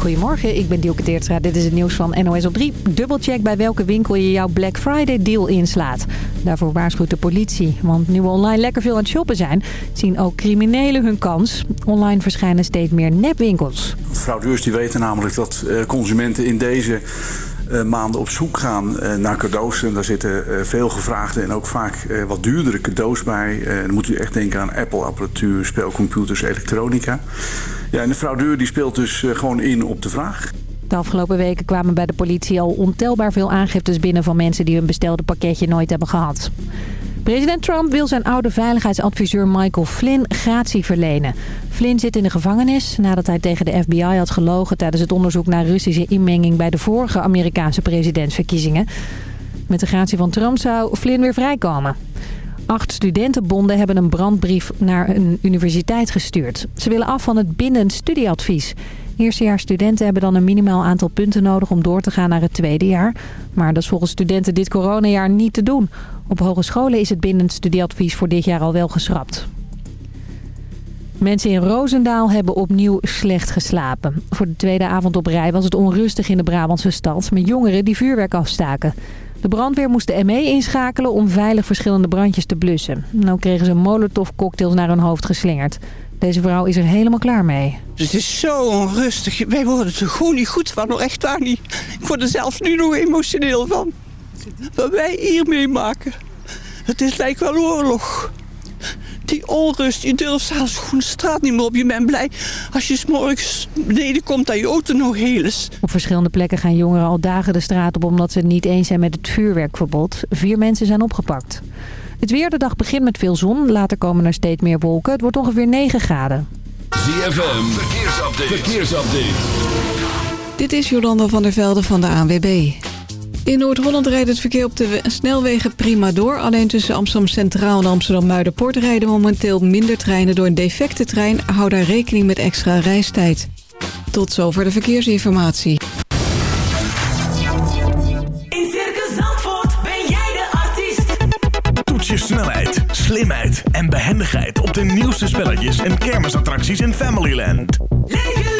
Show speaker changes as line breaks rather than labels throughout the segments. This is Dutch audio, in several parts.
Goedemorgen, ik ben Dielke Teertstra. Dit is het nieuws van NOS op 3. Dubbelcheck bij welke winkel je jouw Black Friday deal inslaat. Daarvoor waarschuwt de politie. Want nu we online lekker veel aan het shoppen zijn... zien ook criminelen hun kans. Online verschijnen steeds meer nepwinkels.
Fraudeurs die weten namelijk dat eh, consumenten in deze uh, maanden op zoek gaan uh, naar cadeaus. En daar zitten veel gevraagde en ook vaak wat duurdere cadeaus bij. dan moet u echt denken aan Apple-apparatuur, spelcomputers, elektronica. Ja, en de fraudeur die speelt dus gewoon in op de vraag.
De afgelopen weken kwamen bij de politie al ontelbaar veel aangiftes binnen van mensen die hun bestelde pakketje nooit hebben gehad. President Trump wil zijn oude veiligheidsadviseur Michael Flynn gratie verlenen. Flynn zit in de gevangenis nadat hij tegen de FBI had gelogen... tijdens het onderzoek naar Russische inmenging bij de vorige Amerikaanse presidentsverkiezingen. Met de gratie van Trump zou Flynn weer vrijkomen. Acht studentenbonden hebben een brandbrief naar een universiteit gestuurd. Ze willen af van het bindend studieadvies. Eerstejaarsstudenten hebben dan een minimaal aantal punten nodig om door te gaan naar het tweede jaar. Maar dat is volgens studenten dit coronajaar niet te doen. Op hogescholen is het bindend studieadvies voor dit jaar al wel geschrapt. Mensen in Roosendaal hebben opnieuw slecht geslapen. Voor de tweede avond op rij was het onrustig in de Brabantse stad... met jongeren die vuurwerk afstaken. De brandweer moest de ME inschakelen om veilig verschillende brandjes te blussen. Nou kregen ze molotovcocktails naar hun hoofd geslingerd. Deze vrouw is er helemaal klaar mee.
Het is zo onrustig. Wij worden er gewoon niet goed van. Echt waar niet. Ik word er zelfs nu nog emotioneel van. Wat wij hier meemaken. Het is lijkt wel oorlog. Die onrust, je durft zelfs gewoon de straat niet meer op. Je bent blij als je s'morgens beneden komt dat je auto nog heel is.
Op verschillende plekken gaan jongeren al dagen de straat op... omdat ze het niet eens zijn met het vuurwerkverbod. Vier mensen zijn opgepakt. Het weer, de dag begint met veel zon. Later komen er steeds meer wolken. Het wordt ongeveer 9 graden.
ZFM, verkeersupdate. verkeersupdate.
Dit is Jolanda van der Velde van de ANWB. In Noord-Holland rijdt het verkeer op de snelwegen prima door. Alleen tussen Amsterdam Centraal en Amsterdam Muiderpoort rijden momenteel minder treinen door een defecte trein. Hou daar rekening met extra reistijd. Tot zover de verkeersinformatie.
In Circus Zandvoort ben jij de artiest.
Toets je snelheid, slimheid en behendigheid op de nieuwste spelletjes en kermisattracties in Familyland.
Leef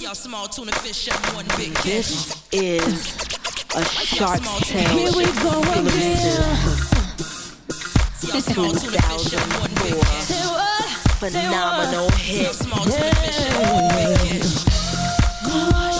Y'all small tuna fish and one big fish.
is a shark tale.
Here we
go again.
Y'all small tuna fish and one big fish.
Phenomenal hit.
Small tuna fish and one big fish.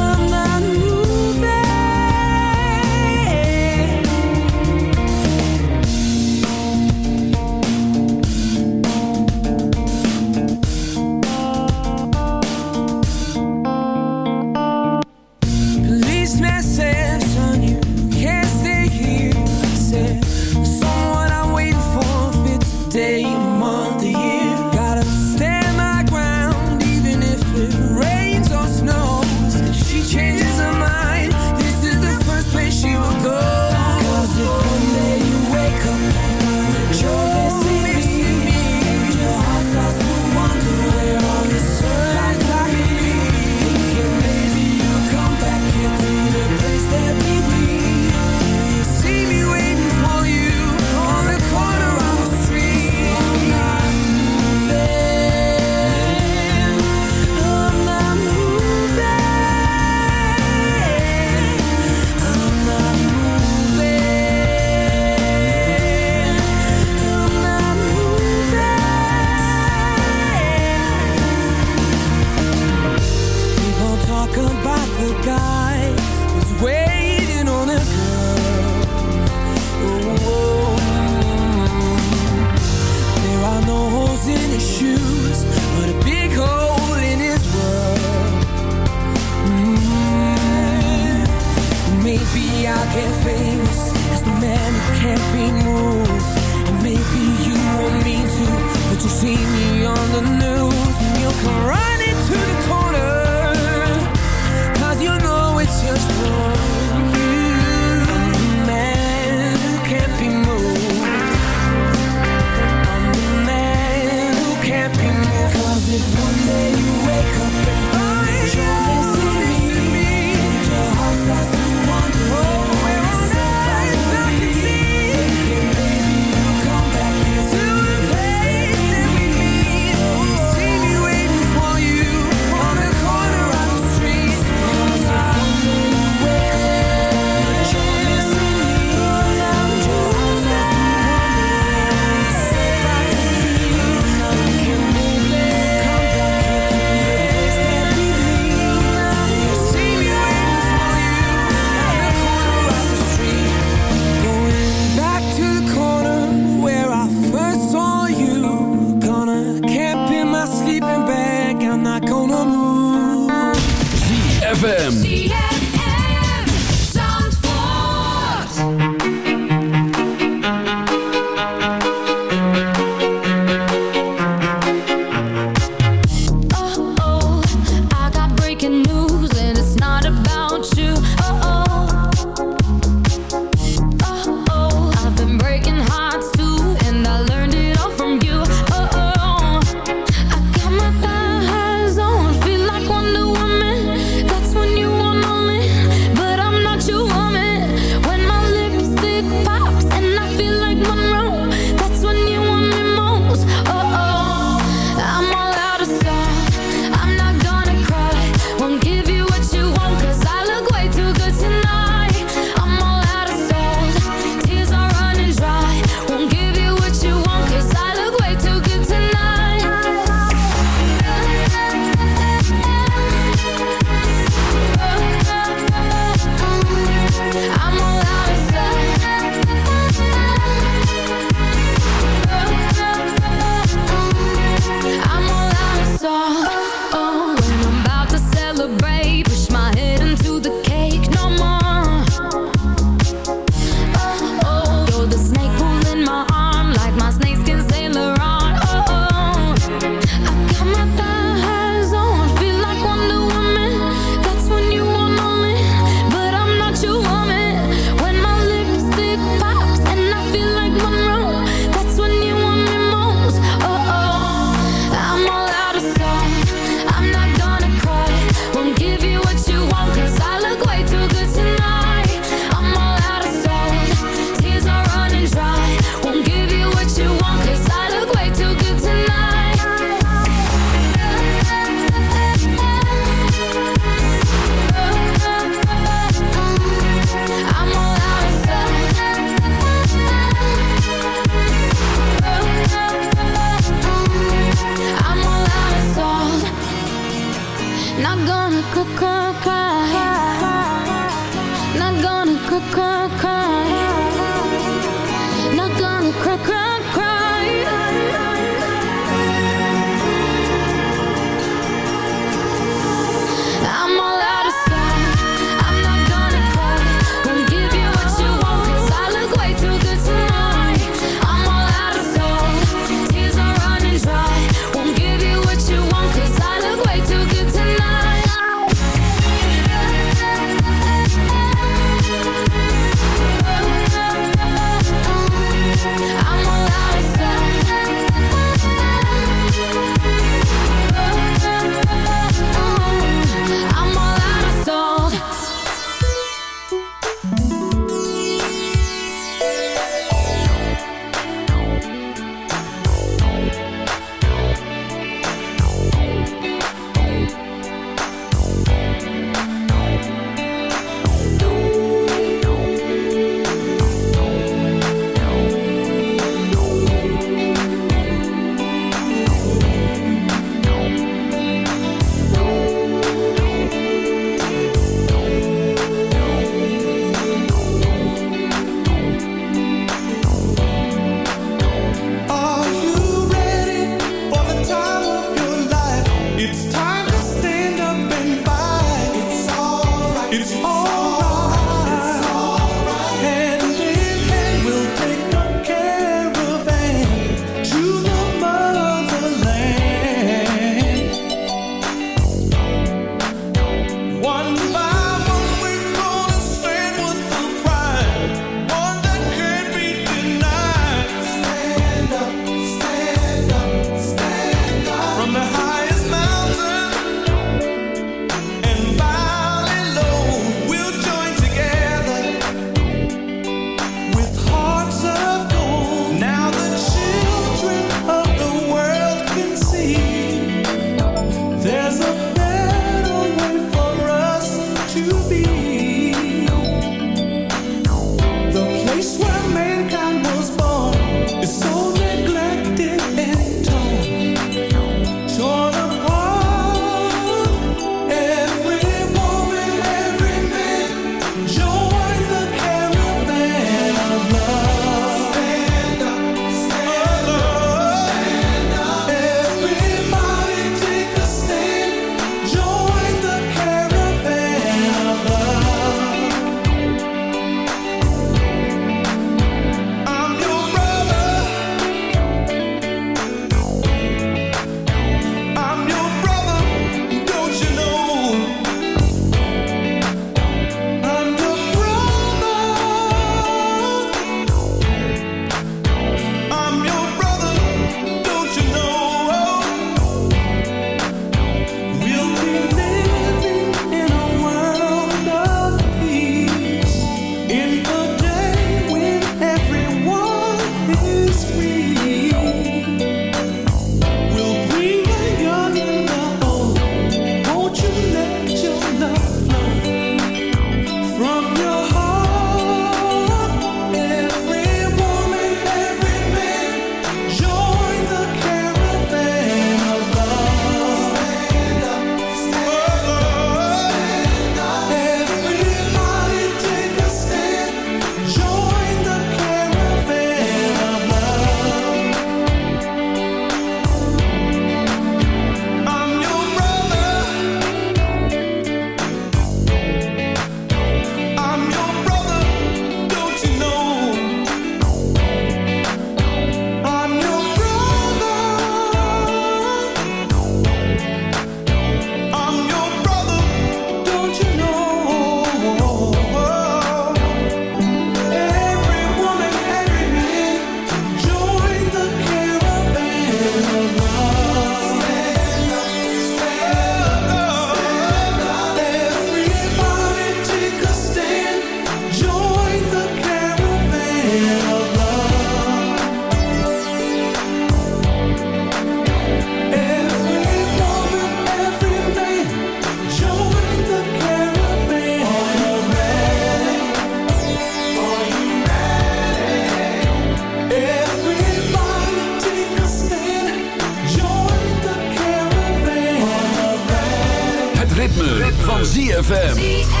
ZFM.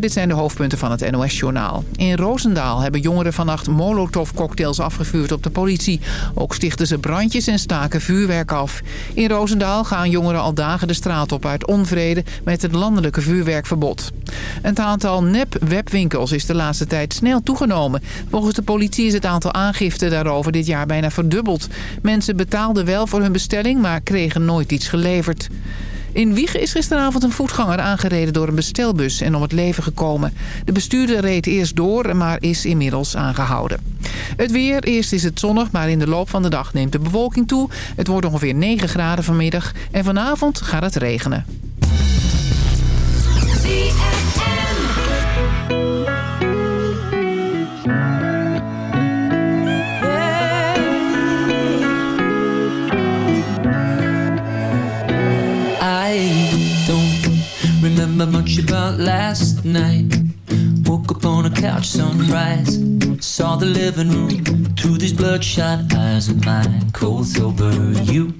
Dit zijn de hoofdpunten van het NOS-journaal. In Roosendaal hebben jongeren vannacht molotovcocktails afgevuurd op de politie. Ook stichten ze brandjes en staken vuurwerk af. In Roosendaal gaan jongeren al dagen de straat op uit onvrede met het landelijke vuurwerkverbod. Het aantal nep-webwinkels is de laatste tijd snel toegenomen. Volgens de politie is het aantal aangiften daarover dit jaar bijna verdubbeld. Mensen betaalden wel voor hun bestelling, maar kregen nooit iets geleverd. In Wiegen is gisteravond een voetganger aangereden door een bestelbus en om het leven gekomen. De bestuurder reed eerst door, maar is inmiddels aangehouden. Het weer, eerst is het zonnig, maar in de loop van de dag neemt de bewolking toe. Het wordt ongeveer 9 graden vanmiddag en vanavond gaat het regenen.
Remember much about last night. Woke up on a couch, sunrise. Saw the living room through these bloodshot eyes of mine. Cold sober, you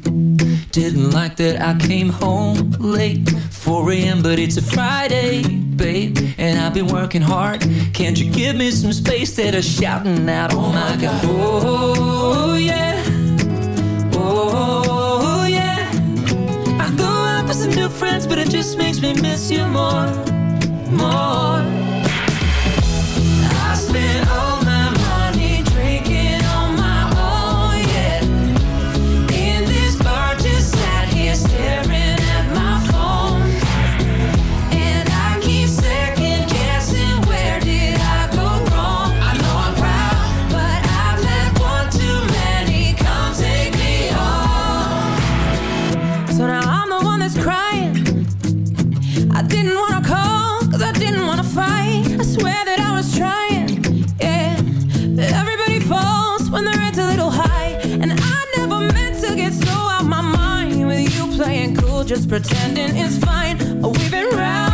didn't like that I came home late. 4 a.m., but it's a Friday, babe. And I've been working hard. Can't you give me some space that are shouting out, oh my god? Oh, yeah. Friends, but it just makes me miss you more, more. Just
pretending it's fine. Oh, we've been round, round,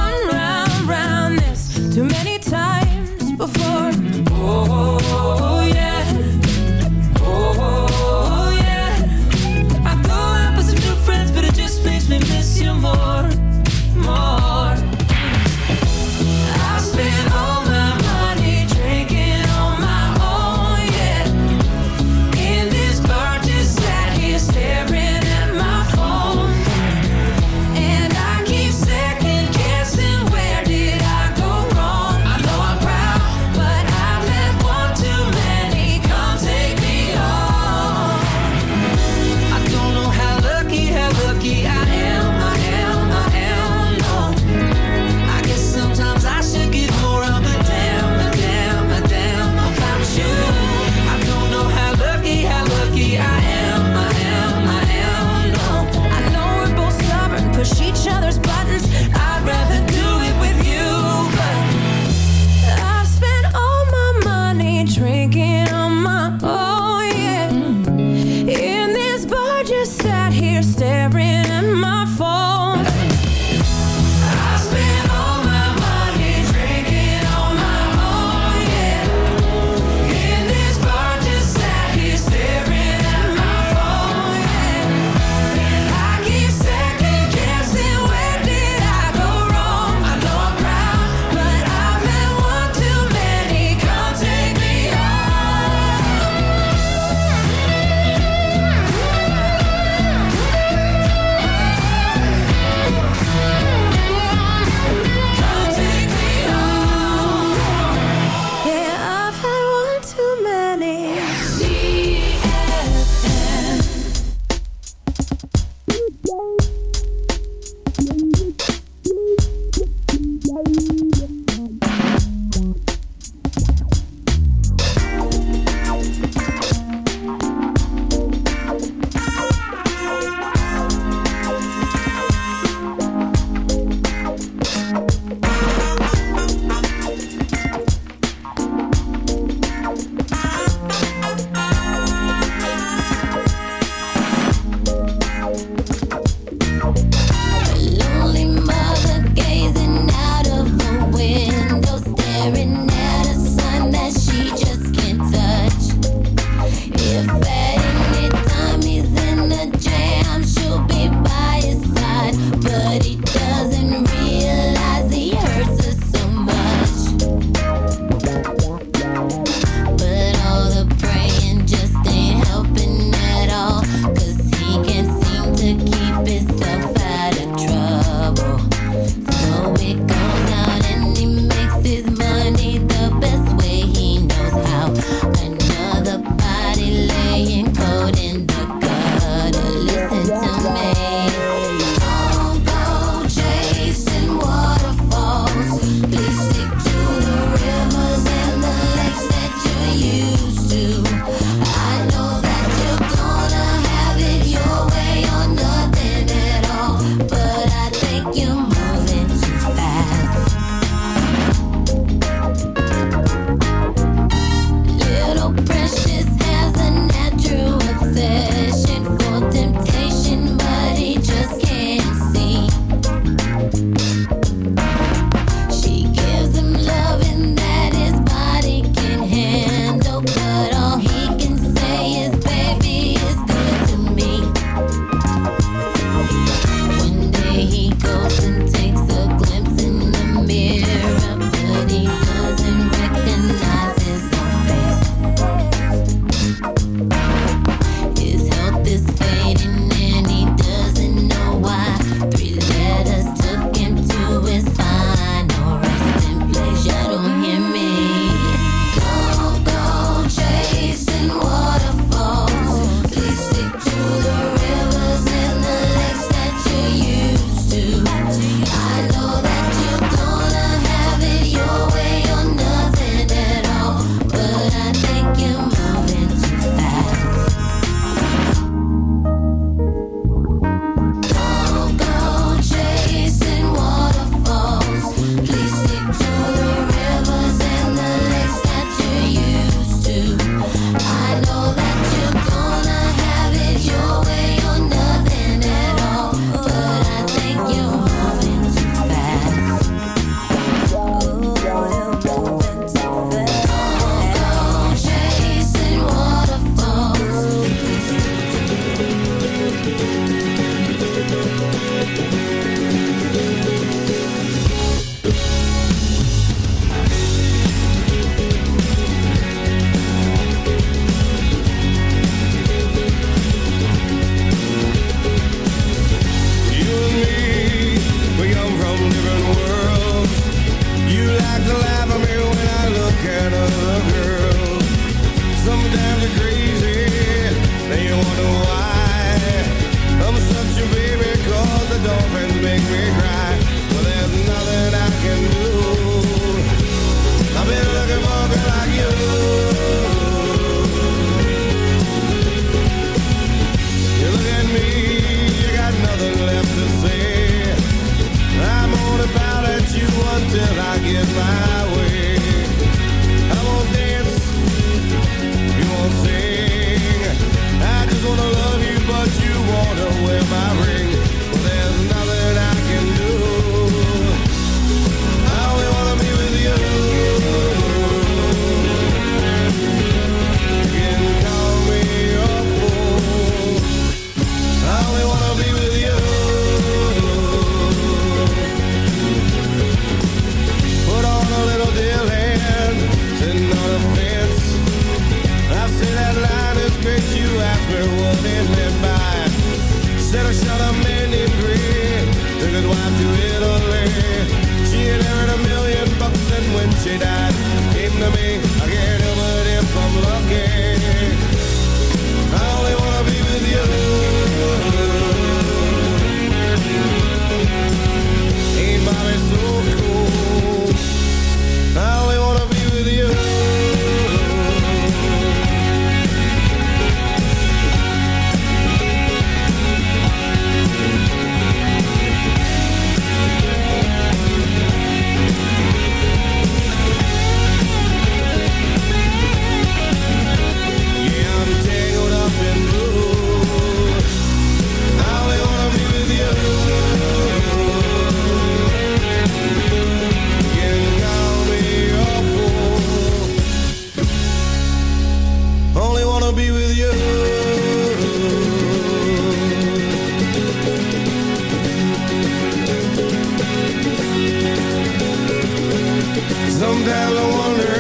sometimes I wonder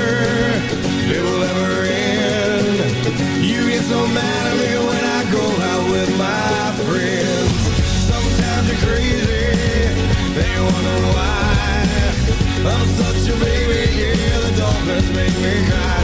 it will ever end. You get so mad at me when I go out with my friends. Sometimes you're crazy, they wonder why. I'm such a baby, yeah, the dolphins make me cry.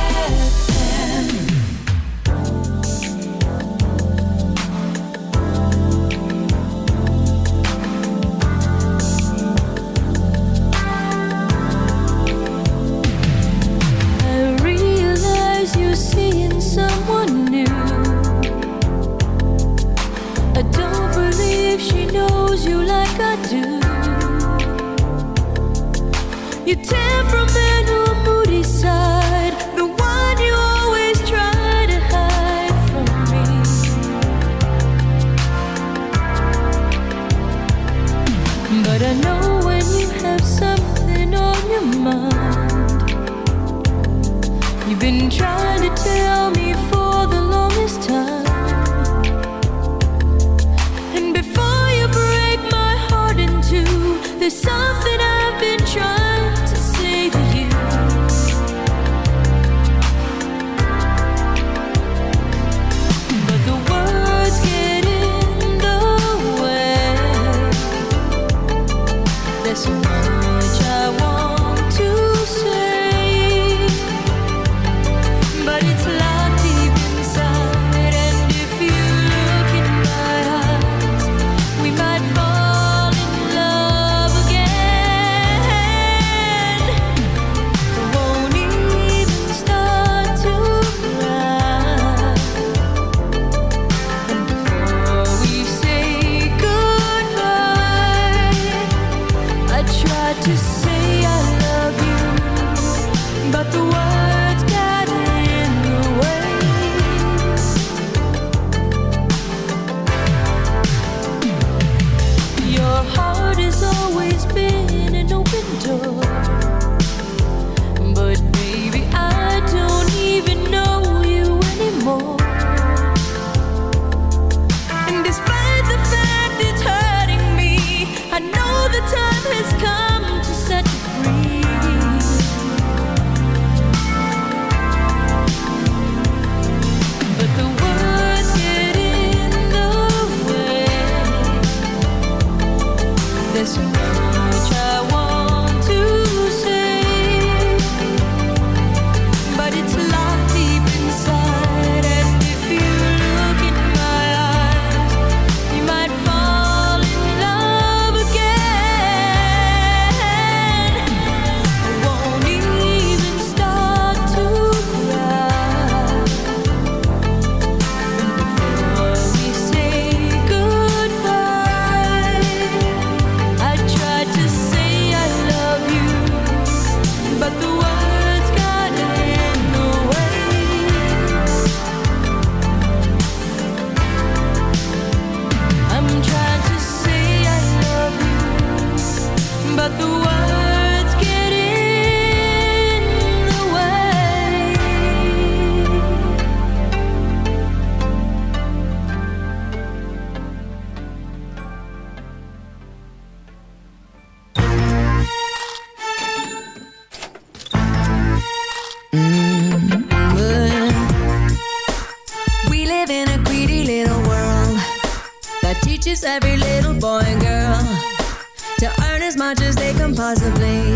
much
as they can possibly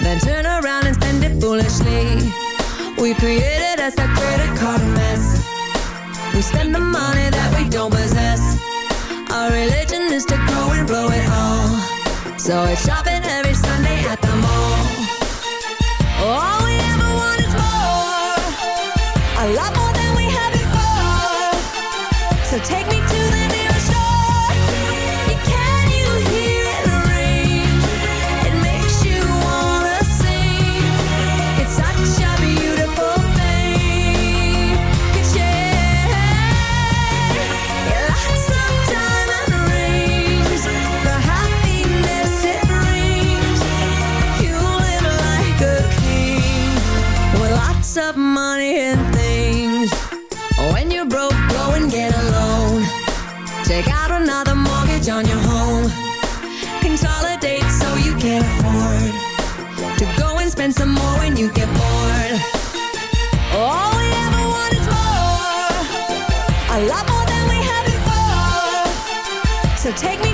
Then turn around and spend it foolishly. We created us a credit card mess. We spend the money that we don't possess. Our religion is to grow and blow it all. So it's shopping every Sunday at the mall. All we ever want is more. A lot more than we had before. So take me on your home Consolidate so you can't afford To go and spend some more when you get bored. All we ever want is more A lot more than we had before. So take me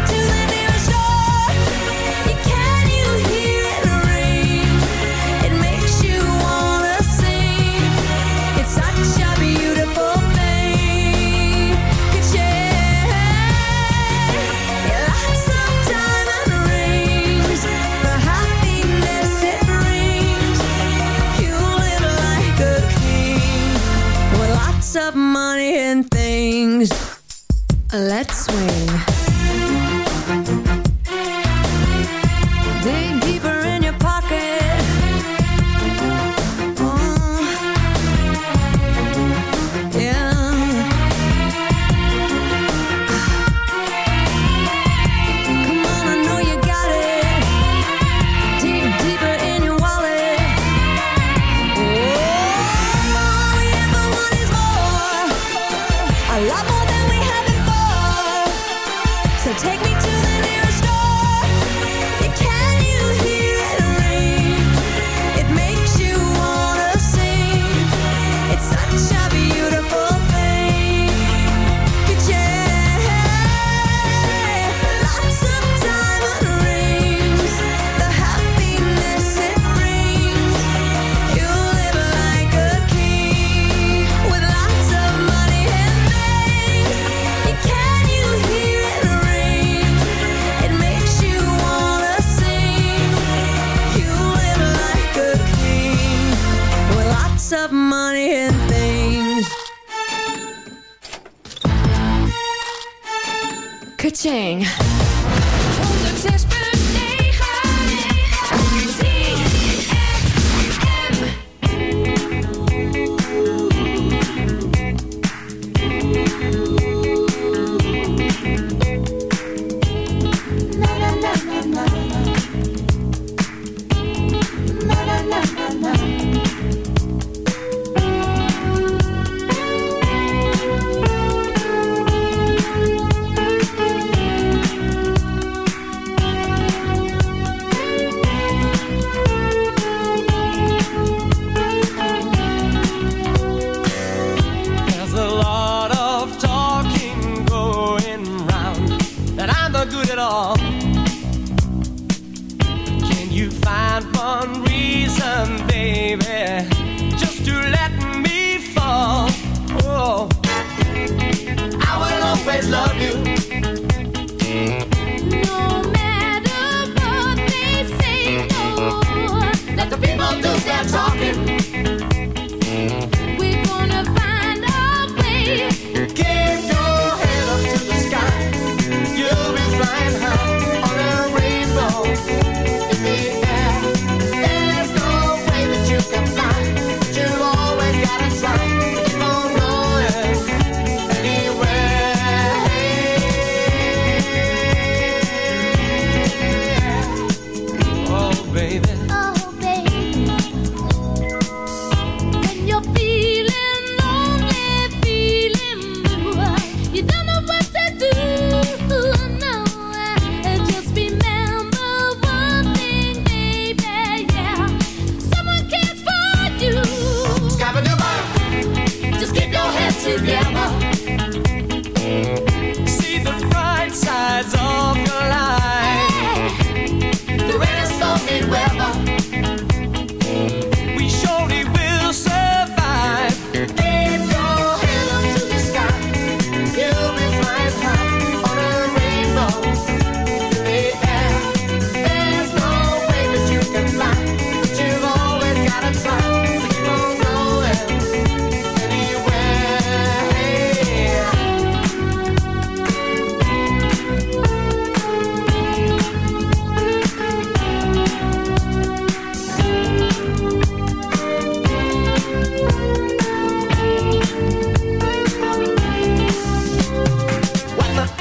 fun